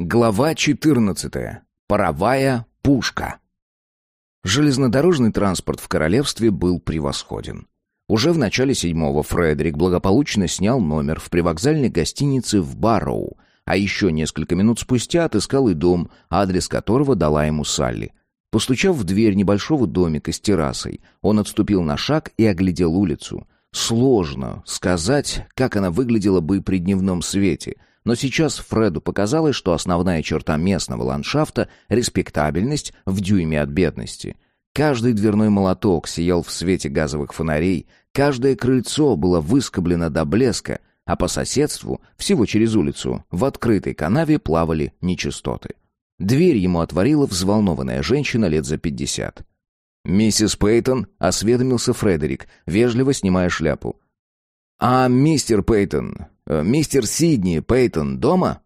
Глава 14. Паровая пушка. Железнодорожный транспорт в королевстве был превосходен. Уже в начале седьмого Фредерик благополучно снял номер в привокзальной гостинице в Барроу, а еще несколько минут спустя отыскал и дом, адрес которого дала ему Салли. Постучав в дверь небольшого домика с террасой, он отступил на шаг и оглядел улицу. Сложно сказать, как она выглядела бы при дневном свете — но сейчас Фреду показалось, что основная черта местного ландшафта — респектабельность в дюйме от бедности. Каждый дверной молоток сиял в свете газовых фонарей, каждое крыльцо было выскоблено до блеска, а по соседству, всего через улицу, в открытой канаве плавали нечистоты. Дверь ему отворила взволнованная женщина лет за пятьдесят. «Миссис Пейтон», — осведомился Фредерик, вежливо снимая шляпу. «А мистер Пейтон, «Мистер Сидни Пейтон дома?»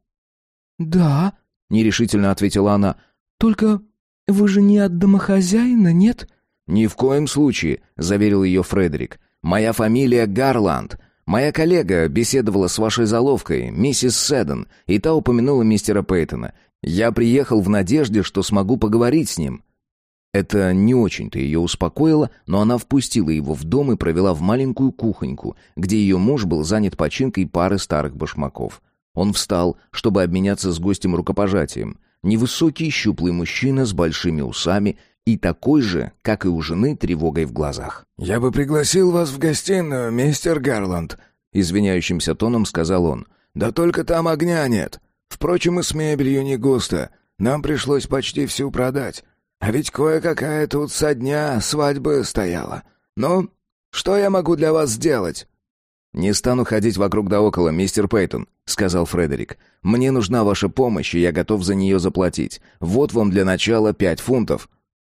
«Да», — нерешительно ответила она. «Только вы же не от домохозяина, нет?» «Ни в коем случае», — заверил ее Фредерик. «Моя фамилия Гарланд. Моя коллега беседовала с вашей заловкой, миссис Седден, и та упомянула мистера Пейтона. Я приехал в надежде, что смогу поговорить с ним. Это не очень-то ее успокоило, но она впустила его в дом и провела в маленькую кухоньку, где ее муж был занят починкой пары старых башмаков. Он встал, чтобы обменяться с гостем рукопожатием. Невысокий, щуплый мужчина с большими усами и такой же, как и у жены, тревогой в глазах. «Я бы пригласил вас в гостиную, мистер Гарланд», — извиняющимся тоном сказал он. «Да только там огня нет. Впрочем, и с мебелью не густо. Нам пришлось почти всю продать. А ведь кое-какая тут со дня свадьбы стояла. Ну, что я могу для вас сделать?» «Не стану ходить вокруг да около, мистер Пейтон», — сказал Фредерик. «Мне нужна ваша помощь, и я готов за нее заплатить. Вот вам для начала пять фунтов».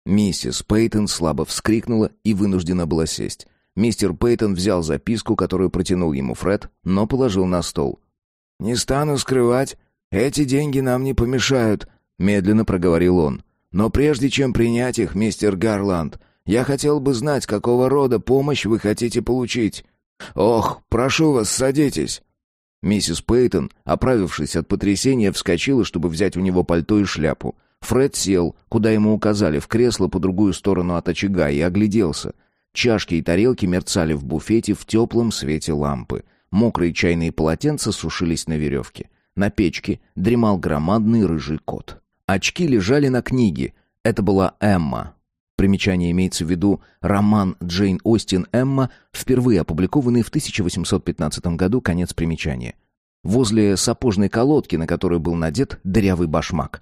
Миссис Пейтон слабо вскрикнула и вынуждена была сесть. Мистер Пейтон взял записку, которую протянул ему Фред, но положил на стол. «Не стану скрывать, эти деньги нам не помешают», — медленно проговорил он. Но прежде чем принять их, мистер Гарланд, я хотел бы знать, какого рода помощь вы хотите получить. Ох, прошу вас, садитесь. Миссис Пейтон, оправившись от потрясения, вскочила, чтобы взять у него пальто и шляпу. Фред сел, куда ему указали, в кресло по другую сторону от очага и огляделся. Чашки и тарелки мерцали в буфете в теплом свете лампы. Мокрые чайные полотенца сушились на веревке. На печке дремал громадный рыжий кот. Очки лежали на книге. Это была Эмма. Примечание имеется в виду роман Джейн Остин «Эмма», впервые опубликованный в 1815 году, конец примечания. Возле сапожной колодки, на которой был надет дырявый башмак.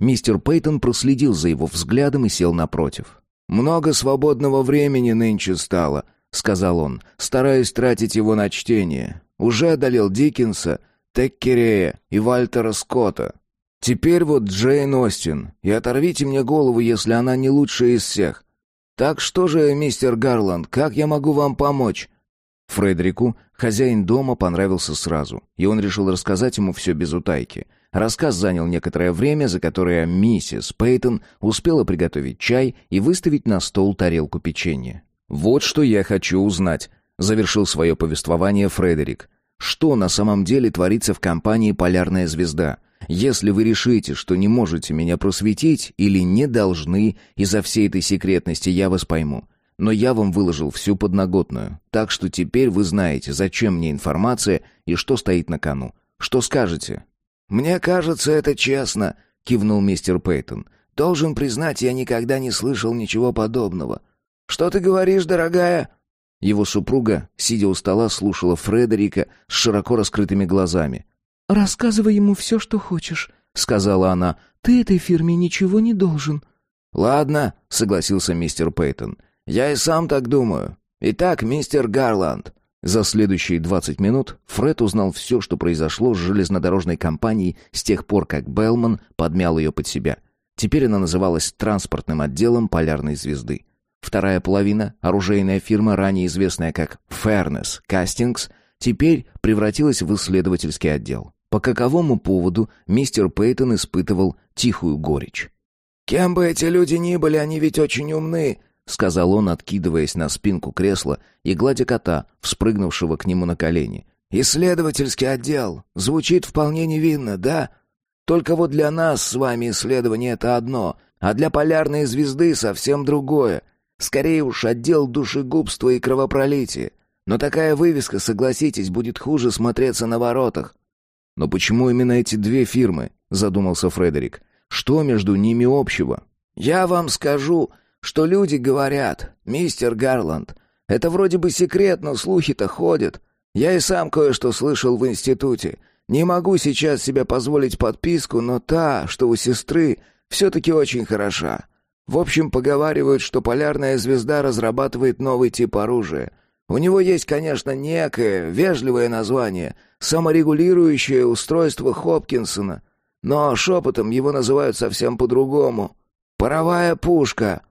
Мистер Пейтон проследил за его взглядом и сел напротив. «Много свободного времени нынче стало», — сказал он, стараясь тратить его на чтение. «Уже одолел Диккенса, Теккерея и Вальтера Скотта. Теперь вот Джейн Остин, и оторвите мне голову, если она не лучшая из всех. Так что же, мистер Гарланд, как я могу вам помочь?» Фредерику хозяин дома понравился сразу, и он решил рассказать ему все без утайки. Рассказ занял некоторое время, за которое миссис Пейтон успела приготовить чай и выставить на стол тарелку печенья. «Вот что я хочу узнать», — завершил свое повествование Фредерик. «Что на самом деле творится в компании «Полярная звезда»? Если вы решите, что не можете меня просветить или не должны, из-за всей этой секретности я вас пойму. Но я вам выложил всю подноготную, так что теперь вы знаете, зачем мне информация и что стоит на кону. Что скажете?» «Мне кажется, это честно», — кивнул мистер Пейтон. «Должен признать, я никогда не слышал ничего подобного. Что ты говоришь, дорогая?» Его супруга, сидя у стола, слушала Фредерика с широко раскрытыми глазами. «Рассказывай ему все, что хочешь», — сказала она. «Ты этой фирме ничего не должен». «Ладно», — согласился мистер Пейтон. «Я и сам так думаю. Итак, мистер Гарланд». За следующие двадцать минут Фред узнал все, что произошло с железнодорожной компанией с тех пор, как Белман подмял ее под себя. Теперь она называлась транспортным отделом полярной звезды. Вторая половина, оружейная фирма, ранее известная как Fairness Castings, теперь превратилась в исследовательский отдел. По каковому поводу мистер Пейтон испытывал тихую горечь. «Кем бы эти люди ни были, они ведь очень умны», — сказал он, откидываясь на спинку кресла и гладя кота, вспрыгнувшего к нему на колени. «Исследовательский отдел. Звучит вполне невинно, да? Только вот для нас с вами исследование — это одно, а для полярной звезды совсем другое. Скорее уж отдел душегубства и кровопролития. Но такая вывеска, согласитесь, будет хуже смотреться на воротах. «Но почему именно эти две фирмы?» — задумался Фредерик. «Что между ними общего?» «Я вам скажу, что люди говорят, мистер Гарланд. Это вроде бы секрет, но слухи-то ходят. Я и сам кое-что слышал в институте. Не могу сейчас себе позволить подписку, но та, что у сестры, все-таки очень хороша. В общем, поговаривают, что полярная звезда разрабатывает новый тип оружия. У него есть, конечно, некое вежливое название — саморегулирующее устройство Хопкинсона, но шепотом его называют совсем по-другому. «Паровая пушка».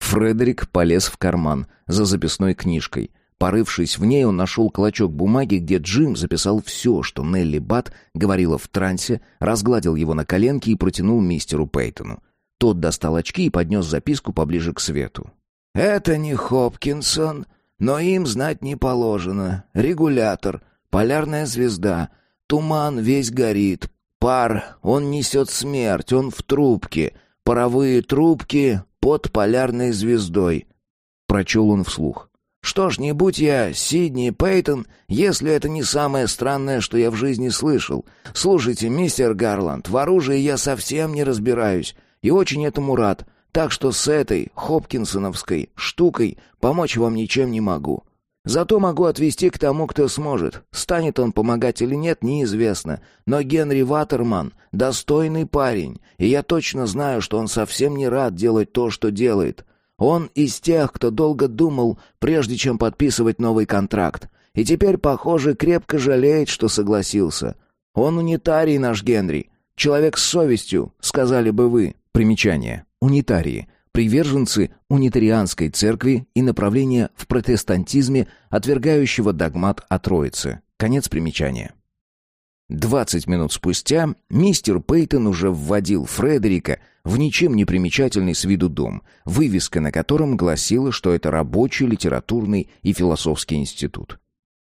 Фредерик полез в карман за записной книжкой. Порывшись в ней, он нашел клочок бумаги, где Джим записал все, что Нелли Бат говорила в трансе, разгладил его на коленке и протянул мистеру Пейтону. Тот достал очки и поднес записку поближе к свету. «Это не Хопкинсон», но им знать не положено. Регулятор, полярная звезда, туман весь горит, пар, он несет смерть, он в трубке, паровые трубки под полярной звездой. Прочел он вслух. Что ж, не будь я Сидни Пейтон, если это не самое странное, что я в жизни слышал. Слушайте, мистер Гарланд, в оружии я совсем не разбираюсь и очень этому рад. Так что с этой хопкинсоновской штукой помочь вам ничем не могу. Зато могу отвести к тому, кто сможет. Станет он помогать или нет, неизвестно. Но Генри Ватерман — достойный парень, и я точно знаю, что он совсем не рад делать то, что делает. Он из тех, кто долго думал, прежде чем подписывать новый контракт. И теперь, похоже, крепко жалеет, что согласился. Он унитарий наш Генри. Человек с совестью, сказали бы вы. Примечание унитарии, приверженцы унитарианской церкви и направления в протестантизме, отвергающего догмат о Троице. Конец примечания. Двадцать минут спустя мистер Пейтон уже вводил Фредерика в ничем не примечательный с виду дом, вывеска на котором гласила, что это рабочий, литературный и философский институт.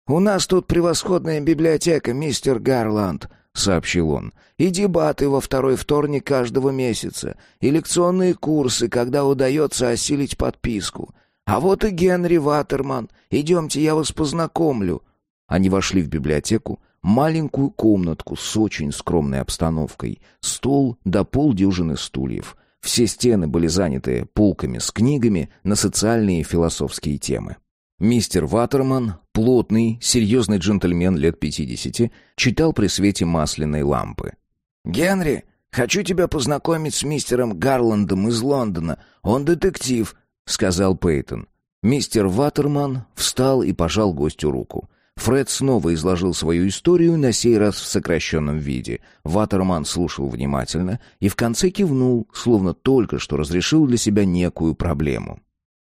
«У нас тут превосходная библиотека, мистер Гарланд», — сообщил он. «И дебаты во второй вторник каждого месяца, и лекционные курсы, когда удается осилить подписку. А вот и Генри Ватерман. Идемте, я вас познакомлю». Они вошли в библиотеку, маленькую комнатку с очень скромной обстановкой, стол до полдюжины стульев. Все стены были заняты полками с книгами на социальные и философские темы. Мистер Ватерман, плотный, серьезный джентльмен лет пятидесяти, читал при свете масляной лампы. «Генри, хочу тебя познакомить с мистером Гарландом из Лондона. Он детектив», — сказал Пейтон. Мистер Ватерман встал и пожал гостю руку. Фред снова изложил свою историю, на сей раз в сокращенном виде. Ватерман слушал внимательно и в конце кивнул, словно только что разрешил для себя некую проблему.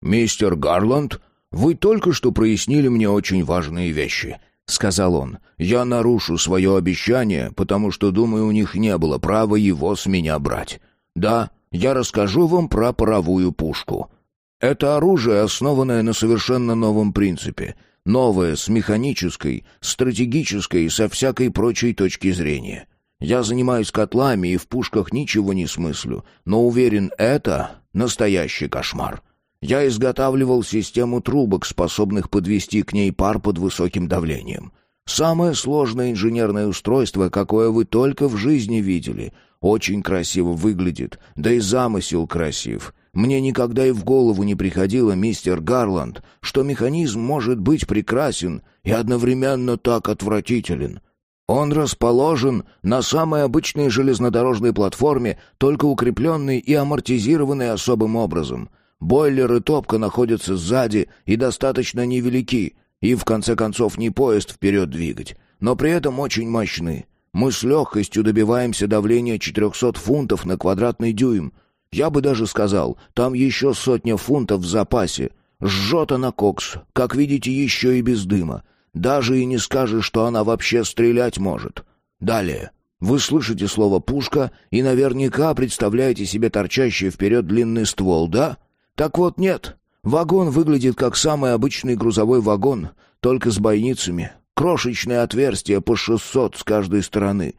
«Мистер Гарланд «Вы только что прояснили мне очень важные вещи», — сказал он. «Я нарушу свое обещание, потому что, думаю, у них не было права его с меня брать. Да, я расскажу вам про паровую пушку. Это оружие, основанное на совершенно новом принципе. Новое с механической, стратегической и со всякой прочей точки зрения. Я занимаюсь котлами и в пушках ничего не смыслю, но уверен, это настоящий кошмар. Я изготавливал систему трубок, способных подвести к ней пар под высоким давлением. Самое сложное инженерное устройство, какое вы только в жизни видели. Очень красиво выглядит, да и замысел красив. Мне никогда и в голову не приходило, мистер Гарланд, что механизм может быть прекрасен и одновременно так отвратителен. Он расположен на самой обычной железнодорожной платформе, только укрепленный и амортизированный особым образом — Бойлер и топка находятся сзади и достаточно невелики, и в конце концов не поезд вперед двигать, но при этом очень мощны. Мы с легкостью добиваемся давления 400 фунтов на квадратный дюйм. Я бы даже сказал, там еще сотня фунтов в запасе. Жжет она кокс, как видите, еще и без дыма. Даже и не скажешь, что она вообще стрелять может. Далее. Вы слышите слово «пушка» и наверняка представляете себе торчащий вперед длинный ствол, да? Так вот нет. Вагон выглядит как самый обычный грузовой вагон, только с бойницами. Крошечное отверстие по 600 с каждой стороны.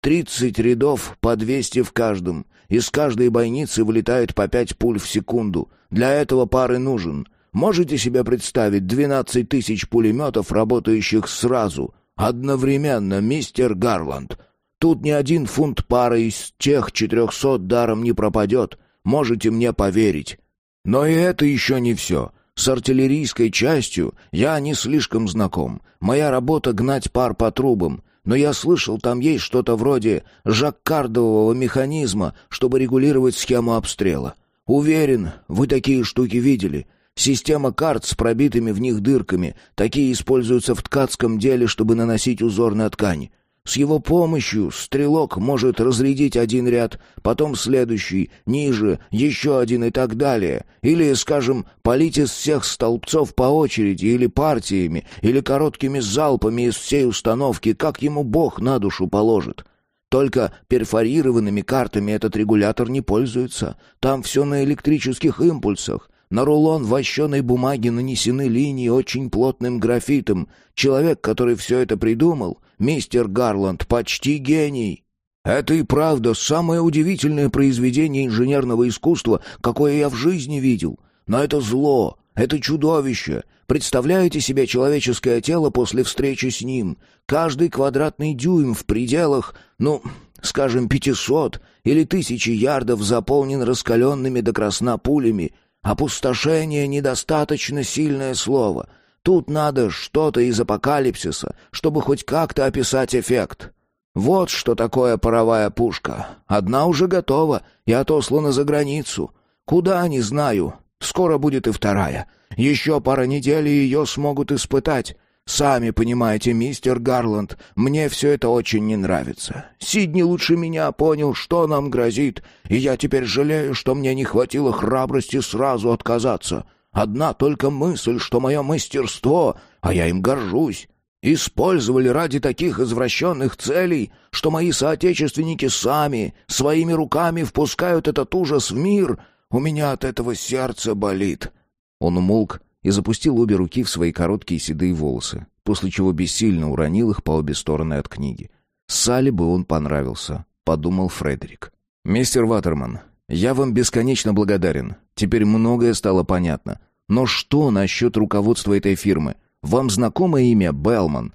Тридцать рядов, по двести в каждом. Из каждой бойницы вылетает по пять пуль в секунду. Для этого пары нужен. Можете себе представить двенадцать тысяч пулеметов, работающих сразу, одновременно, мистер Гарланд? Тут ни один фунт пары из тех четырехсот даром не пропадет. Можете мне поверить. Но и это еще не все. С артиллерийской частью я не слишком знаком. Моя работа — гнать пар по трубам. Но я слышал, там есть что-то вроде жаккардового механизма, чтобы регулировать схему обстрела. Уверен, вы такие штуки видели. Система карт с пробитыми в них дырками. Такие используются в ткацком деле, чтобы наносить узор на ткань. С его помощью стрелок может разрядить один ряд, потом следующий, ниже, еще один и так далее. Или, скажем, полить из всех столбцов по очереди, или партиями, или короткими залпами из всей установки, как ему Бог на душу положит. Только перфорированными картами этот регулятор не пользуется. Там все на электрических импульсах. На рулон вощеной бумаги нанесены линии очень плотным графитом. Человек, который все это придумал, мистер Гарланд, почти гений. Это и правда самое удивительное произведение инженерного искусства, какое я в жизни видел. Но это зло, это чудовище. Представляете себе человеческое тело после встречи с ним? Каждый квадратный дюйм в пределах, ну, скажем, пятисот или тысячи ярдов заполнен раскаленными до красна пулями. Опустошение — недостаточно сильное слово — Тут надо что-то из апокалипсиса, чтобы хоть как-то описать эффект. Вот что такое паровая пушка. Одна уже готова и отослана за границу. Куда, не знаю. Скоро будет и вторая. Еще пара недель, ее смогут испытать. Сами понимаете, мистер Гарланд, мне все это очень не нравится. Сидни лучше меня понял, что нам грозит, и я теперь жалею, что мне не хватило храбрости сразу отказаться. Одна только мысль, что мое мастерство, а я им горжусь, использовали ради таких извращенных целей, что мои соотечественники сами своими руками впускают этот ужас в мир, у меня от этого сердце болит». Он умолк и запустил обе руки в свои короткие седые волосы, после чего бессильно уронил их по обе стороны от книги. Салли бы он понравился, подумал Фредерик. «Мистер Ватерман, я вам бесконечно благодарен. Теперь многое стало понятно. Но что насчет руководства этой фирмы? Вам знакомо имя Белман?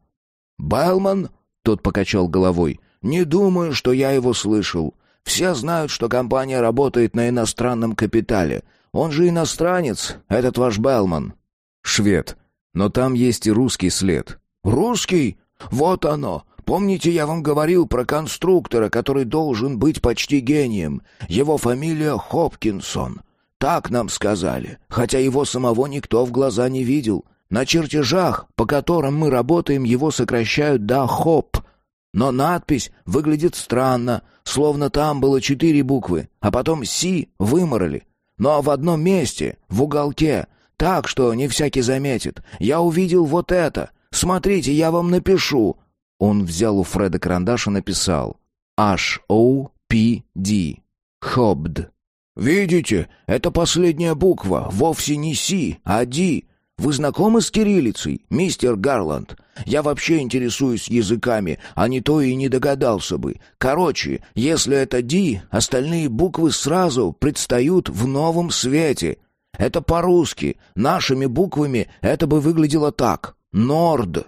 Белман? Тот покачал головой. Не думаю, что я его слышал. Все знают, что компания работает на иностранном капитале. Он же иностранец, этот ваш Белман. Швед. Но там есть и русский след. Русский? Вот оно. Помните, я вам говорил про конструктора, который должен быть почти гением? Его фамилия Хопкинсон. Так нам сказали, хотя его самого никто в глаза не видел. На чертежах, по которым мы работаем, его сокращают до Хоп. Но надпись выглядит странно, словно там было четыре буквы, а потом «Си» выморали. Но в одном месте, в уголке, так, что не всякий заметит, я увидел вот это. Смотрите, я вам напишу. Он взял у Фреда карандаш и написал H-O-P-D. Хобд. «Видите, это последняя буква, вовсе не «Си», а «Ди». Вы знакомы с кириллицей, мистер Гарланд? Я вообще интересуюсь языками, а не то и не догадался бы. Короче, если это «Ди», остальные буквы сразу предстают в новом свете. Это по-русски. Нашими буквами это бы выглядело так. «Норд».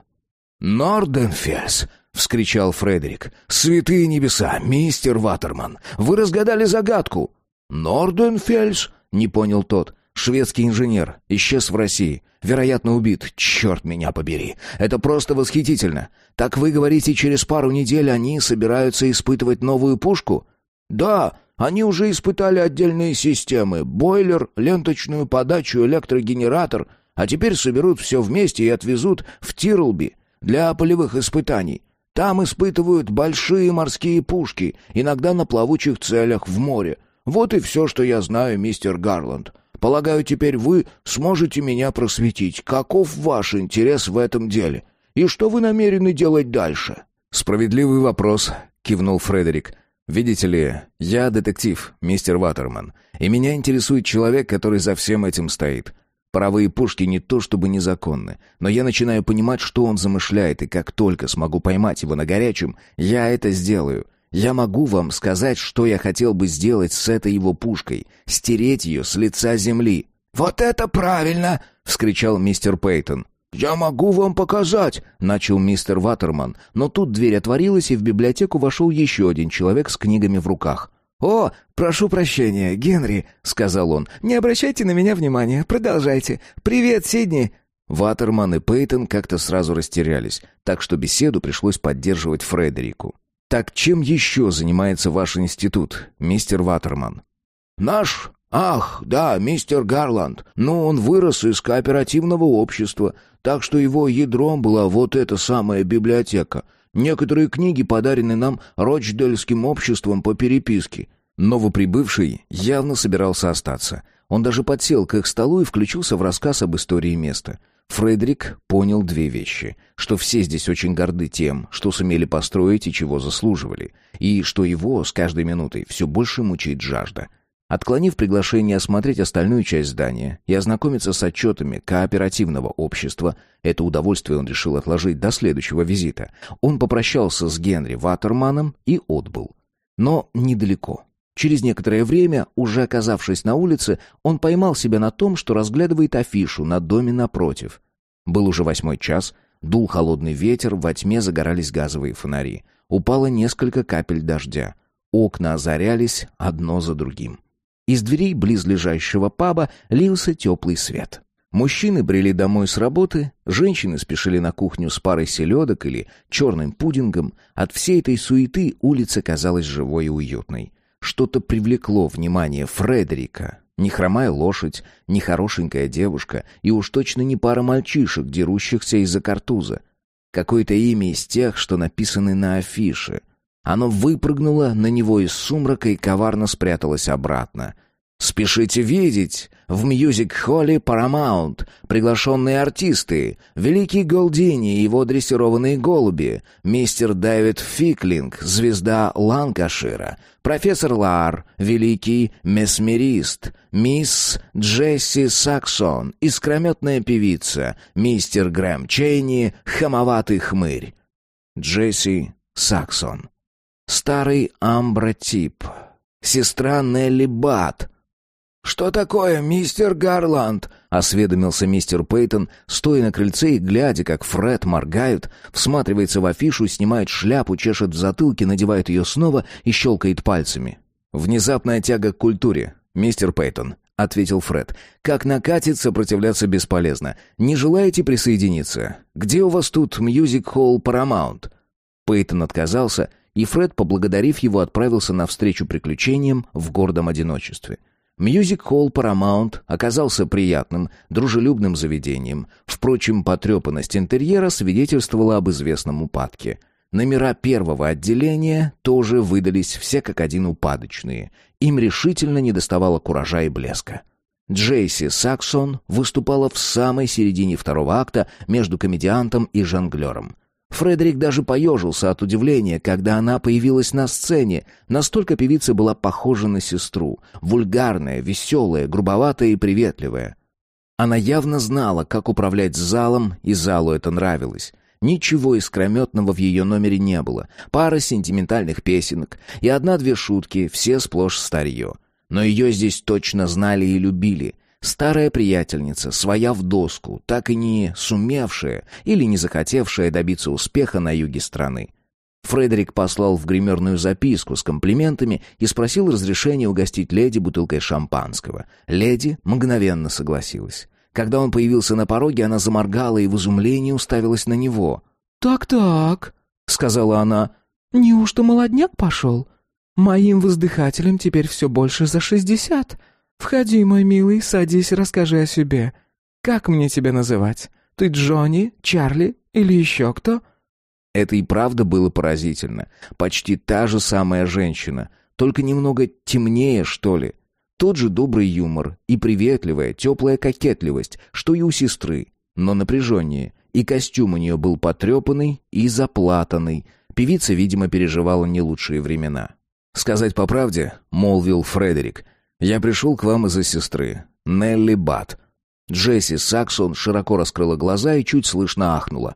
«Норденфельс!» — вскричал Фредерик. «Святые небеса, мистер Ватерман! Вы разгадали загадку!» «Норденфельс?» — не понял тот. «Шведский инженер. Исчез в России. Вероятно, убит. Черт меня побери. Это просто восхитительно. Так вы говорите, через пару недель они собираются испытывать новую пушку?» «Да, они уже испытали отдельные системы. Бойлер, ленточную подачу, электрогенератор. А теперь соберут все вместе и отвезут в Тирлби для полевых испытаний. Там испытывают большие морские пушки, иногда на плавучих целях в море. Вот и все, что я знаю, мистер Гарланд. Полагаю, теперь вы сможете меня просветить. Каков ваш интерес в этом деле? И что вы намерены делать дальше?» «Справедливый вопрос», — кивнул Фредерик. «Видите ли, я детектив, мистер Ватерман, и меня интересует человек, который за всем этим стоит. Паровые пушки не то чтобы незаконны, но я начинаю понимать, что он замышляет, и как только смогу поймать его на горячем, я это сделаю. Я могу вам сказать, что я хотел бы сделать с этой его пушкой. Стереть ее с лица земли». «Вот это правильно!» — вскричал мистер Пейтон. «Я могу вам показать!» — начал мистер Ваттерман, но тут дверь отворилась, и в библиотеку вошел еще один человек с книгами в руках. «О, прошу прощения, Генри», — сказал он. «Не обращайте на меня внимания, продолжайте. Привет, Сидни!» Ваттерман и Пейтон как-то сразу растерялись, так что беседу пришлось поддерживать Фредерику. «Так чем еще занимается ваш институт, мистер Ваттерман?» «Наш? Ах, да, мистер Гарланд. Ну, он вырос из кооперативного общества, так что его ядром была вот эта самая библиотека. Некоторые книги подарены нам Рочдельским обществом по переписке». Новоприбывший явно собирался остаться. Он даже подсел к их столу и включился в рассказ об истории места — Фредерик понял две вещи. Что все здесь очень горды тем, что сумели построить и чего заслуживали. И что его с каждой минутой все больше мучает жажда. Отклонив приглашение осмотреть остальную часть здания и ознакомиться с отчетами кооперативного общества, это удовольствие он решил отложить до следующего визита. Он попрощался с Генри Ваттерманом и отбыл. Но недалеко. Через некоторое время, уже оказавшись на улице, он поймал себя на том, что разглядывает афишу на доме напротив. Был уже восьмой час, дул холодный ветер, во тьме загорались газовые фонари. Упало несколько капель дождя. Окна озарялись одно за другим. Из дверей близлежащего паба лился теплый свет. Мужчины брели домой с работы, женщины спешили на кухню с парой селедок или черным пудингом. От всей этой суеты улица казалась живой и уютной. Что-то привлекло внимание Фредерика. Не хромая лошадь, не хорошенькая девушка, и уж точно не пара мальчишек, дерущихся из-за картуза. Какое-то имя из тех, что написаны на афише. Оно выпрыгнуло на него из сумрака и коварно спряталось обратно — Спешите видеть! В мьюзик-холле Paramount приглашенные артисты, великий Голдини и его дрессированные голуби, мистер Дэвид Фиклинг, звезда Ланкашира, профессор Лар, великий месмерист, мисс Джесси Саксон, искрометная певица, мистер Грэм Чейни, хамоватый хмырь. Джесси Саксон. Старый амбротип. Сестра Нелли Бадд — «Что такое, мистер Гарланд?» — осведомился мистер Пейтон, стоя на крыльце и глядя, как Фред моргает, всматривается в афишу, снимает шляпу, чешет в затылке, надевает ее снова и щелкает пальцами. «Внезапная тяга к культуре, мистер Пейтон», — ответил Фред. «Как накатит, сопротивляться бесполезно. Не желаете присоединиться? Где у вас тут мьюзик-холл Paramount?» Пейтон отказался, и Фред, поблагодарив его, отправился навстречу приключениям в гордом одиночестве — Мьюзик-холл Paramount оказался приятным, дружелюбным заведением. Впрочем, потрепанность интерьера свидетельствовала об известном упадке. Номера первого отделения тоже выдались все как один упадочные. Им решительно недоставало куража и блеска. Джесси Саксон выступала в самой середине второго акта между комедиантом и жонглером. Фредерик даже поежился от удивления, когда она появилась на сцене. Настолько певица была похожа на сестру. Вульгарная, веселая, грубоватая и приветливая. Она явно знала, как управлять залом, и залу это нравилось. Ничего искрометного в ее номере не было. Пара сентиментальных песенок и одна-две шутки, все сплошь старье. Но ее здесь точно знали и любили. Старая приятельница, своя в доску, так и не сумевшая или не захотевшая добиться успеха на юге страны. Фредерик послал в гримерную записку с комплиментами и спросил разрешения угостить леди бутылкой шампанского. Леди мгновенно согласилась. Когда он появился на пороге, она заморгала и в изумлении уставилась на него. «Так-так», — сказала она, — «неужто молодняк пошел? Моим воздыхателям теперь все больше за шестьдесят. «Входи, мой милый, садись, расскажи о себе. Как мне тебя называть? Ты Джонни, Чарли или еще кто?» Это и правда было поразительно. Почти та же самая женщина, только немного темнее, что ли. Тот же добрый юмор и приветливая, теплая кокетливость, что и у сестры, но напряженнее. И костюм у нее был потрепанный и заплатанный. Певица, видимо, переживала не лучшие времена. «Сказать по правде», — молвил Фредерик, я пришел к вам из-за сестры, Нелли Бат. Джесси Саксон широко раскрыла глаза и чуть слышно ахнула.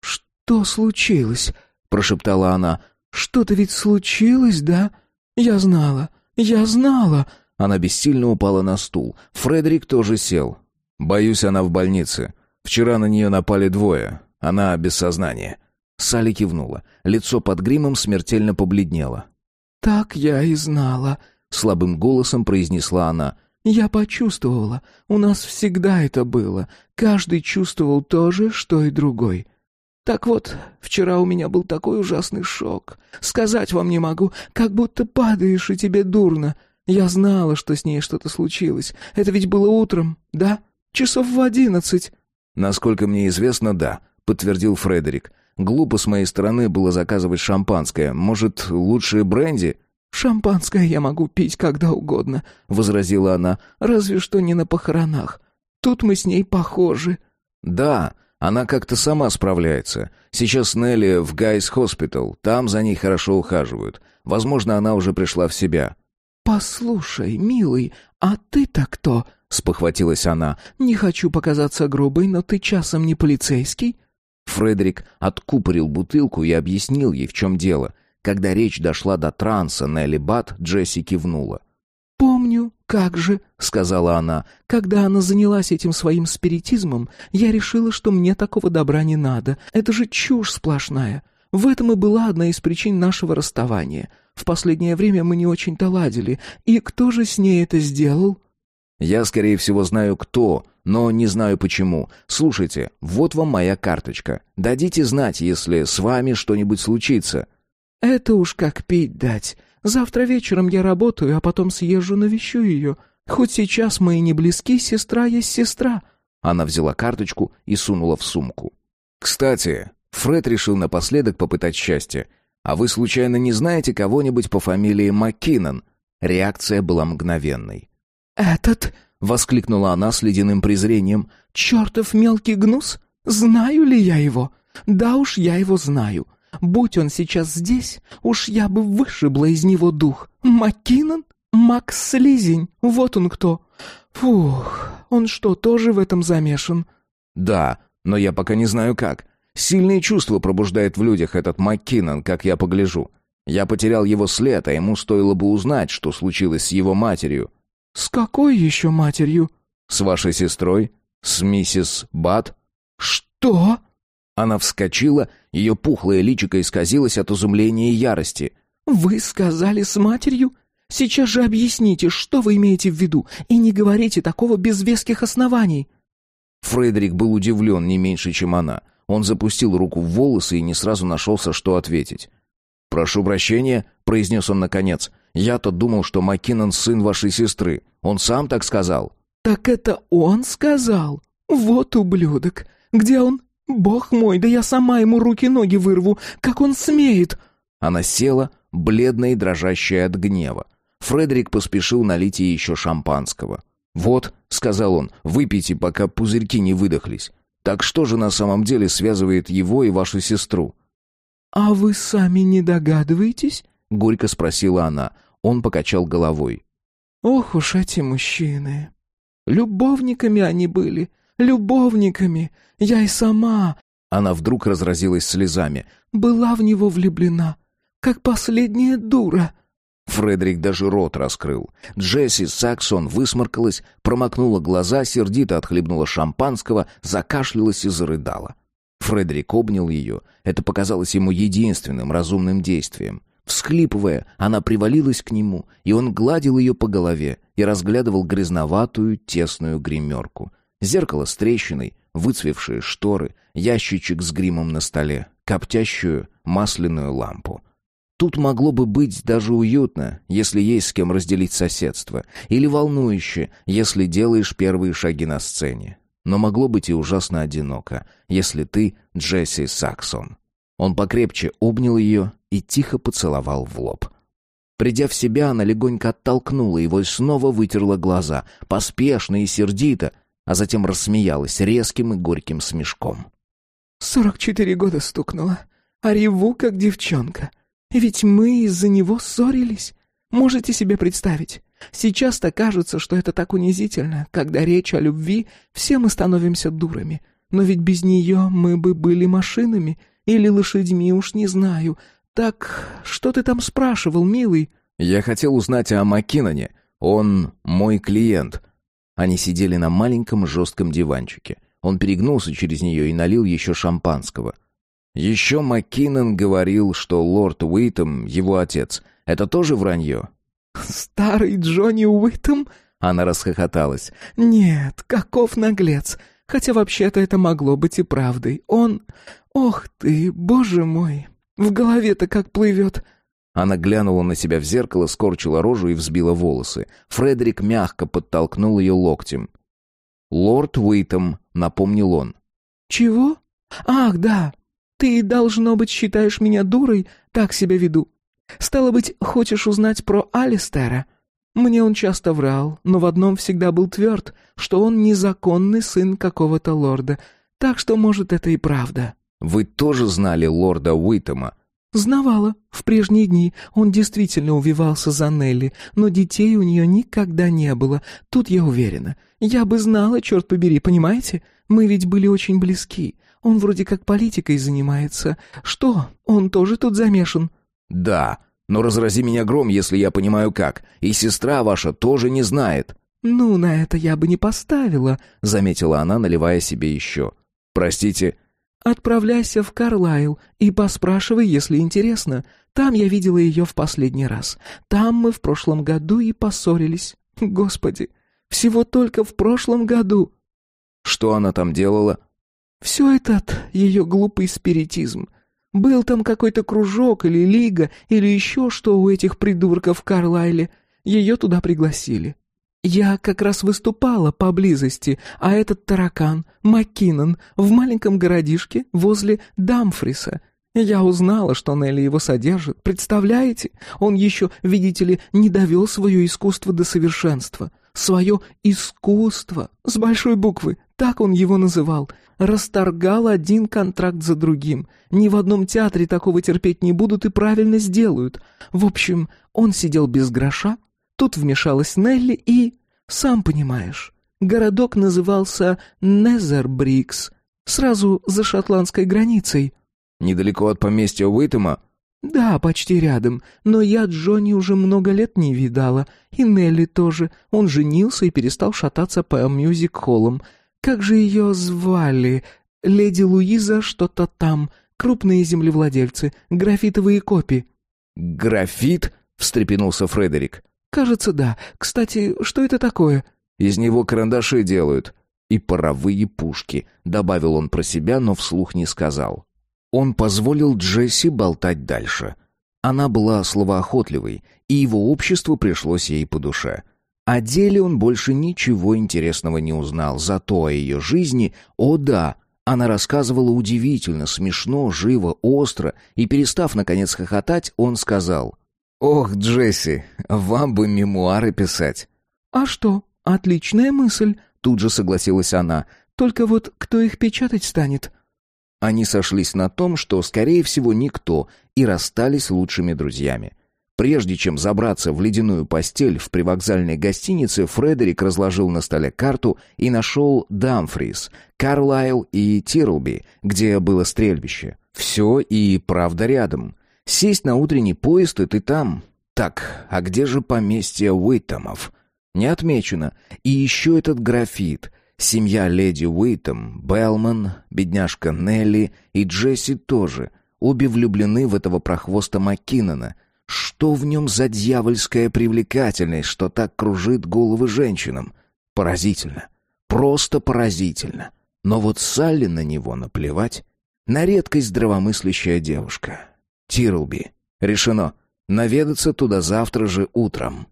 «Что случилось?» — прошептала она. Что-то ведь случилось, да? Я знала, я знала!» Она бессильно упала на стул. Фредерик тоже сел. «Боюсь, она в больнице. Вчера на нее напали двое. Она без сознания». Салли кивнула. Лицо под гримом смертельно побледнело. «Так я и знала», — слабым голосом произнесла она. «Я почувствовала. У нас всегда это было. Каждый чувствовал то же, что и другой. Так вот, вчера у меня был такой ужасный шок. Сказать вам не могу, как будто падаешь, и тебе дурно. Я знала, что с ней что-то случилось. Это ведь было утром, да? Часов в одиннадцать». «Насколько мне известно, да», — подтвердил Фредерик. «Глупо с моей стороны было заказывать шампанское. Может, лучше бренди?» «Шампанское я могу пить когда угодно», — возразила она. «Разве что не на похоронах. Тут мы с ней похожи». «Да, она как-то сама справляется. Сейчас Нелли в Гайс Хоспитал. Там за ней хорошо ухаживают. Возможно, она уже пришла в себя». «Послушай, милый, а ты-то кто?» — спохватилась она. «Не хочу показаться грубой, но ты часом не полицейский?» Фредерик откупорил бутылку и объяснил ей, в чем дело. Когда речь дошла до транса Нелли Бат, Джесси кивнула. «Помню, как же», — сказала она. «Когда она занялась этим своим спиритизмом, я решила, что мне такого добра не надо. Это же чушь сплошная. В этом и была одна из причин нашего расставания. В последнее время мы не очень-то ладили. И кто же с ней это сделал?» «Я, скорее всего, знаю, кто, но не знаю почему. Слушайте, вот вам моя карточка. Дадите знать, если с вами что-нибудь случится». «Это уж как пить дать. Завтра вечером я работаю, а потом съезжу навещу ее. Хоть сейчас мы и не близки, сестра есть сестра». Она взяла карточку и сунула в сумку. «Кстати, Фред решил напоследок попытать счастье. А вы случайно не знаете кого-нибудь по фамилии Маккинон?» Реакция была мгновенной. «Этот?» — воскликнула она с ледяным презрением. «Чертов мелкий гнус? Знаю ли я его? Да уж я его знаю. Будь он сейчас здесь, уж я бы вышибла из него дух. Маккинон? Макс Слизень, вот он кто. Фух, он что, тоже в этом замешан? Да, но я пока не знаю как. Сильные чувства пробуждает в людях этот Маккинон, как я погляжу. Я потерял его след, а ему стоило бы узнать, что случилось с его матерью. С какой еще матерью? С вашей сестрой? С миссис Бат? Что? Она вскочила, ее пухлое личико исказилось от изумления и ярости. «Вы сказали с матерью? Сейчас же объясните, что вы имеете в виду, и не говорите такого без веских оснований». Фредерик был удивлен не меньше, чем она. Он запустил руку в волосы и не сразу нашелся, что ответить. «Прошу прощения», — произнес он наконец. «Я-то думал, что Маккинон сын вашей сестры. Он сам так сказал». «Так это он сказал? Вот ублюдок! Где он? «Бог мой, да я сама ему руки-ноги вырву! Как он смеет!» Она села, бледная и дрожащая от гнева. Фредерик поспешил налить ей еще шампанского. «Вот», — сказал он, — «выпейте, пока пузырьки не выдохлись. Так что же на самом деле связывает его и вашу сестру?» «А вы сами не догадываетесь?» — горько спросила она. Он покачал головой. «Ох уж эти мужчины! Любовниками они были, любовниками. Я и сама...» Она вдруг разразилась слезами. «Была в него влюблена, как последняя дура». Фредерик даже рот раскрыл. Джесси Саксон высморкалась, промокнула глаза, сердито отхлебнула шампанского, закашлялась и зарыдала. Фредерик обнял ее. Это показалось ему единственным разумным действием. Всхлипывая, она привалилась к нему, и он гладил ее по голове и разглядывал грязноватую тесную гримерку. Зеркало с трещиной, выцвевшие шторы, ящичек с гримом на столе, коптящую масляную лампу. Тут могло бы быть даже уютно, если есть с кем разделить соседство, или волнующе, если делаешь первые шаги на сцене. Но могло быть и ужасно одиноко, если ты Джесси Саксон. Он покрепче обнял ее и тихо поцеловал в лоб. Придя в себя, она легонько оттолкнула его и снова вытерла глаза, поспешно и сердито, а затем рассмеялась резким и горьким смешком. «Сорок четыре года стукнуло, а реву, как девчонка. Ведь мы из-за него ссорились. Можете себе представить? Сейчас-то кажется, что это так унизительно, когда речь о любви, все мы становимся дурами. Но ведь без нее мы бы были машинами или лошадьми, уж не знаю. «Так что ты там спрашивал, милый?» «Я хотел узнать о Маккиноне. Он мой клиент». Они сидели на маленьком жестком диванчике. Он перегнулся через нее и налил еще шампанского. Еще Маккинон говорил, что лорд Уитом — его отец. Это тоже вранье? «Старый Джонни Уитом?» Она расхохоталась. «Нет, каков наглец! Хотя вообще-то это могло быть и правдой. Он... Ох ты, боже мой! В голове-то как плывет!» Она глянула на себя в зеркало, скорчила рожу и взбила волосы. Фредерик мягко подтолкнул ее локтем. «Лорд Уитом», — напомнил он. «Чего? Ах, да. Ты, должно быть, считаешь меня дурой, так себя веду. Стало быть, хочешь узнать про Алистера? Мне он часто врал, но в одном всегда был тверд, что он незаконный сын какого-то лорда, так что, может, это и правда». «Вы тоже знали лорда Уитома?» «Знавала. В прежние дни он действительно увивался за Нелли, но детей у нее никогда не было, тут я уверена. Я бы знала, черт побери, понимаете? Мы ведь были очень близки. Он вроде как политикой занимается. Что, он тоже тут замешан?» «Да, но разрази меня гром, если я понимаю как. И сестра ваша тоже не знает». «Ну, на это я бы не поставила», — заметила она, наливая себе еще. «Простите». «Отправляйся в Карлайл и поспрашивай, если интересно. Там я видела ее в последний раз. Там мы в прошлом году и поссорились. Господи, всего только в прошлом году». «Что она там делала?» «Все этот ее глупый спиритизм. Был там какой-то кружок или лига, или еще что у этих придурков в Карлайле. Ее туда пригласили. Я как раз выступала поблизости, а этот таракан, Маккинон, в маленьком городишке возле Дамфриса. Я узнала, что Нелли его содержит. Представляете? Он еще, видите ли, не довел свое искусство до совершенства. Свое искусство, с большой буквы, так он его называл расторгал один контракт за другим. Ни в одном театре такого терпеть не будут и правильно сделают. В общем, он сидел без гроша, тут вмешалась Нелли и... Сам понимаешь, городок назывался Незербрикс, сразу за шотландской границей. Недалеко от поместья Уитема? Да, почти рядом, но я Джонни уже много лет не видала, и Нелли тоже. Он женился и перестал шататься по мюзик-холлам. Как же ее звали? Леди Луиза что-то там. Крупные землевладельцы. Графитовые копии». «Графит?» — встрепенулся Фредерик. «Кажется, да. Кстати, что это такое?» «Из него карандаши делают. И паровые пушки», — добавил он про себя, но вслух не сказал. Он позволил Джесси болтать дальше. Она была словоохотливой, и его обществу пришлось ей по душе. О деле он больше ничего интересного не узнал, зато о ее жизни, о да, она рассказывала удивительно, смешно, живо, остро, и, перестав, наконец, хохотать, он сказал, «Ох, Джесси, вам бы мемуары писать». «А что, отличная мысль», — тут же согласилась она, «только вот кто их печатать станет?» Они сошлись на том, что, скорее всего, никто, и расстались лучшими друзьями. Прежде чем забраться в ледяную постель в привокзальной гостинице, Фредерик разложил на столе карту и нашел Дамфрис, Карлайл и Тирлби, где было стрельбище. Все и правда рядом. Сесть на утренний поезд, и ты там. Так, а где же поместье Уиттомов? Не отмечено. И еще этот графит. Семья леди Уиттом, Белман, бедняжка Нелли и Джесси тоже. Обе влюблены в этого прохвоста Маккинона — что в нем за дьявольская привлекательность, что так кружит головы женщинам? Поразительно. Просто поразительно. Но вот Салли на него наплевать. На редкость здравомыслящая девушка. Тирлби. Решено. Наведаться туда завтра же утром.